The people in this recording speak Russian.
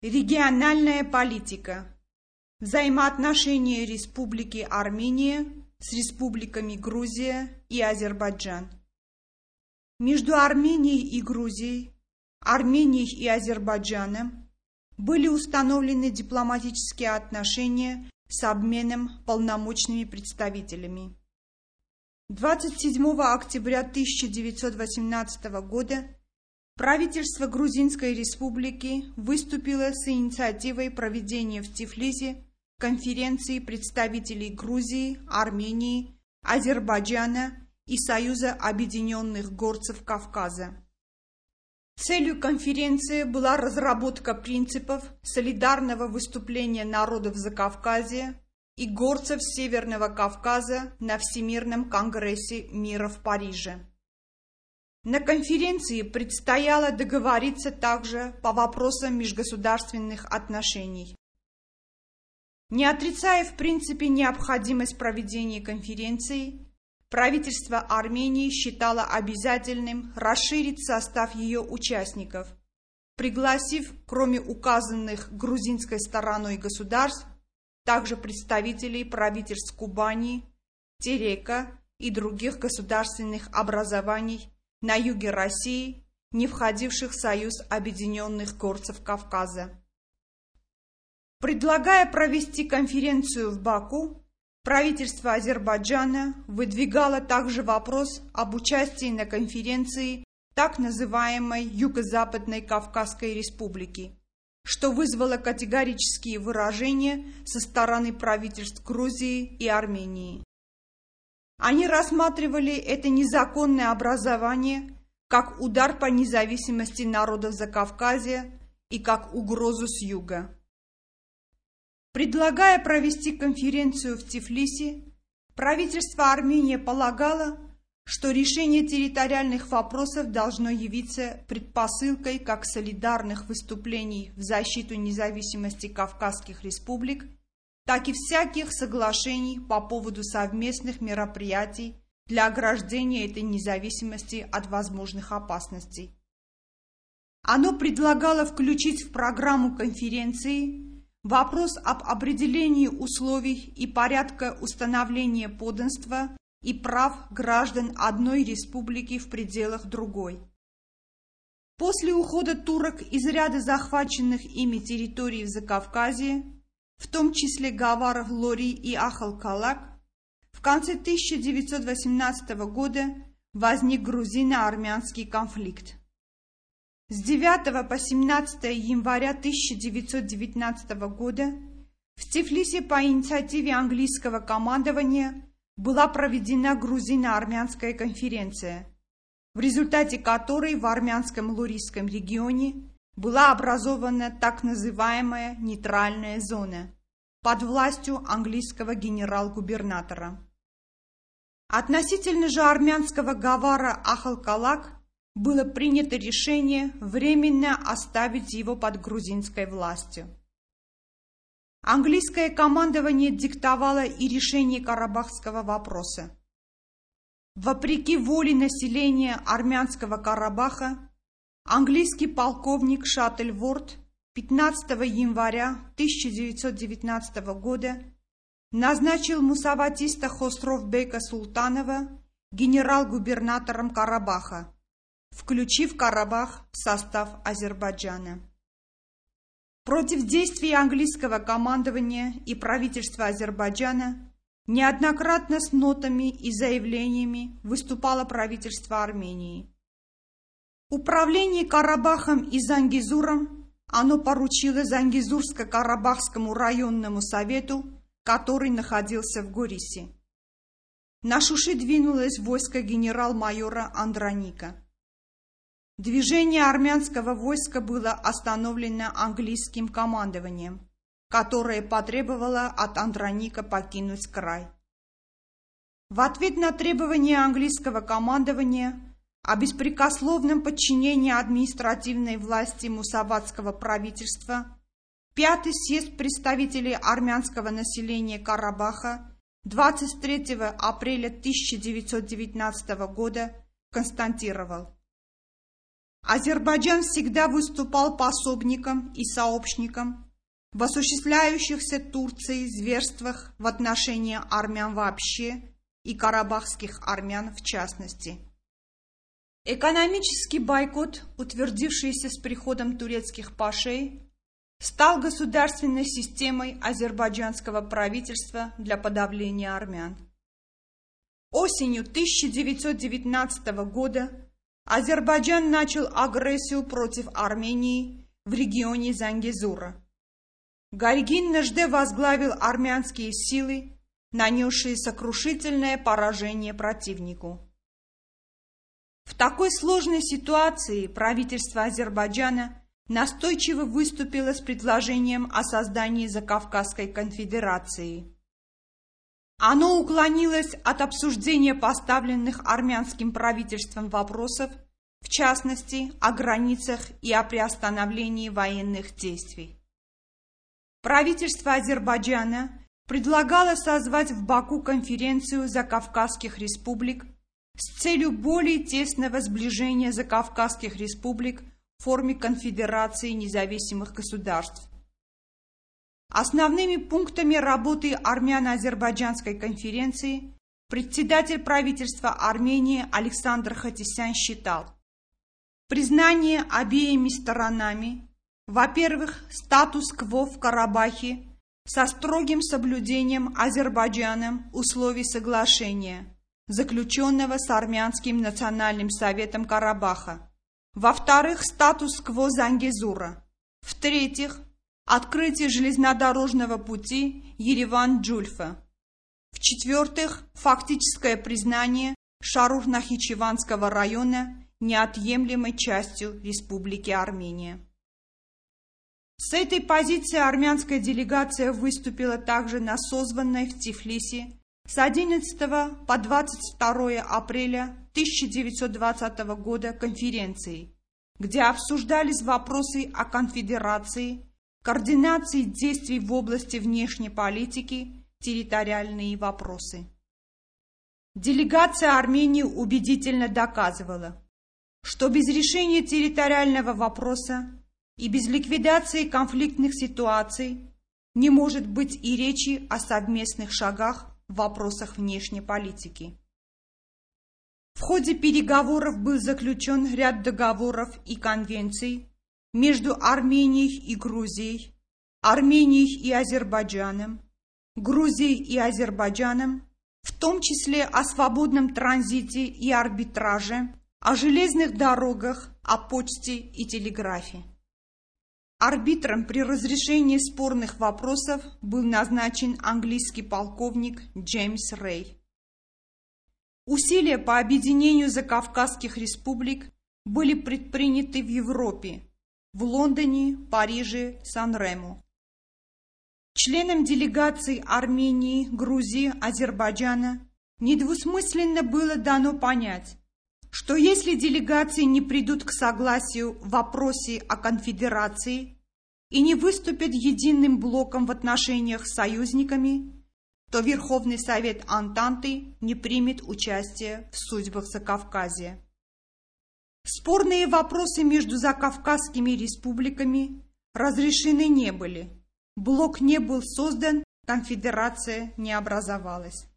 Региональная политика. Взаимоотношения Республики Армения с республиками Грузия и Азербайджан. Между Арменией и Грузией, Арменией и Азербайджаном были установлены дипломатические отношения с обменом полномочными представителями. 27 октября 1918 года Правительство Грузинской республики выступило с инициативой проведения в Тифлисе конференции представителей Грузии, Армении, Азербайджана и Союза объединенных горцев Кавказа. Целью конференции была разработка принципов солидарного выступления народов Закавказья и горцев Северного Кавказа на Всемирном конгрессе мира в Париже. На конференции предстояло договориться также по вопросам межгосударственных отношений. Не отрицая в принципе необходимость проведения конференции, правительство Армении считало обязательным расширить состав ее участников, пригласив, кроме указанных грузинской стороной государств, также представителей правительств Кубани, Терека и других государственных образований на юге России, не входивших в Союз Объединенных Горцев Кавказа. Предлагая провести конференцию в Баку, правительство Азербайджана выдвигало также вопрос об участии на конференции так называемой Юго-Западной Кавказской Республики, что вызвало категорические выражения со стороны правительств Грузии и Армении. Они рассматривали это незаконное образование как удар по независимости народов Закавказья и как угрозу с юга. Предлагая провести конференцию в Тифлисе, правительство Армении полагало, что решение территориальных вопросов должно явиться предпосылкой как солидарных выступлений в защиту независимости Кавказских республик – так и всяких соглашений по поводу совместных мероприятий для ограждения этой независимости от возможных опасностей. Оно предлагало включить в программу конференции вопрос об определении условий и порядка установления подданства и прав граждан одной республики в пределах другой. После ухода турок из ряда захваченных ими территорий в Закавказье в том числе Гаваров, Лори и Ахалкалак, в конце 1918 года возник грузино-армянский конфликт. С 9 по 17 января 1919 года в Тифлисе по инициативе английского командования была проведена грузино-армянская конференция, в результате которой в армянском Лурийском регионе была образована так называемая нейтральная зона под властью английского генерал-губернатора. Относительно же армянского гавара Ахалкалак было принято решение временно оставить его под грузинской властью. Английское командование диктовало и решение Карабахского вопроса. Вопреки воле населения армянского Карабаха, Английский полковник Шаттельворд 15 января 1919 года назначил Мусаватиста Хостровбека Султанова генерал-губернатором Карабаха, включив Карабах в состав Азербайджана. Против действий английского командования и правительства Азербайджана неоднократно с нотами и заявлениями выступало правительство Армении. Управление Карабахом и Зангизуром оно поручило Зангизурско-Карабахскому районному совету, который находился в Горисе. На Шуши двинулось войско генерал-майора Андроника. Движение армянского войска было остановлено английским командованием, которое потребовало от Андроника покинуть край. В ответ на требования английского командования о беспрекословном подчинении административной власти мусаватского правительства, Пятый съезд представителей армянского населения Карабаха 23 апреля 1919 года констатировал. Азербайджан всегда выступал пособником и сообщником в осуществляющихся Турцией зверствах в отношении армян вообще и карабахских армян в частности. Экономический бойкот, утвердившийся с приходом турецких пашей, стал государственной системой азербайджанского правительства для подавления армян. Осенью 1919 года Азербайджан начал агрессию против Армении в регионе Зангезура. Гальгин Нажде возглавил армянские силы, нанесшие сокрушительное поражение противнику. В такой сложной ситуации правительство Азербайджана настойчиво выступило с предложением о создании Закавказской конфедерации. Оно уклонилось от обсуждения поставленных армянским правительством вопросов, в частности, о границах и о приостановлении военных действий. Правительство Азербайджана предлагало созвать в Баку конференцию закавказских республик с целью более тесного сближения закавказских республик в форме конфедерации независимых государств. Основными пунктами работы армяно-азербайджанской конференции председатель правительства Армении Александр Хатисян считал признание обеими сторонами, во-первых, статус-кво в Карабахе со строгим соблюдением Азербайджаном условий соглашения – заключенного с Армянским национальным советом Карабаха. Во-вторых, статус-кво Зангезура. В-третьих, открытие железнодорожного пути Ереван-Джульфа. В-четвертых, фактическое признание Шарух-Нахичеванского района неотъемлемой частью Республики Армения. С этой позиции армянская делегация выступила также на созванной в Тифлисе с 11 по 22 апреля 1920 года конференции, где обсуждались вопросы о конфедерации, координации действий в области внешней политики, территориальные вопросы. Делегация Армении убедительно доказывала, что без решения территориального вопроса и без ликвидации конфликтных ситуаций не может быть и речи о совместных шагах в вопросах внешней политики. В ходе переговоров был заключен ряд договоров и конвенций между Арменией и Грузией, Арменией и Азербайджаном, Грузией и Азербайджаном, в том числе о свободном транзите и арбитраже, о железных дорогах, о почте и телеграфе. Арбитром при разрешении спорных вопросов был назначен английский полковник Джеймс Рэй. Усилия по объединению закавказских республик были предприняты в Европе, в Лондоне, Париже, Сан-Рему. Членам делегаций Армении, Грузии, Азербайджана недвусмысленно было дано понять, что если делегации не придут к согласию в вопросе о конфедерации и не выступят единым блоком в отношениях с союзниками, то Верховный Совет Антанты не примет участие в судьбах Закавказья. Спорные вопросы между закавказскими республиками разрешены не были. Блок не был создан, конфедерация не образовалась.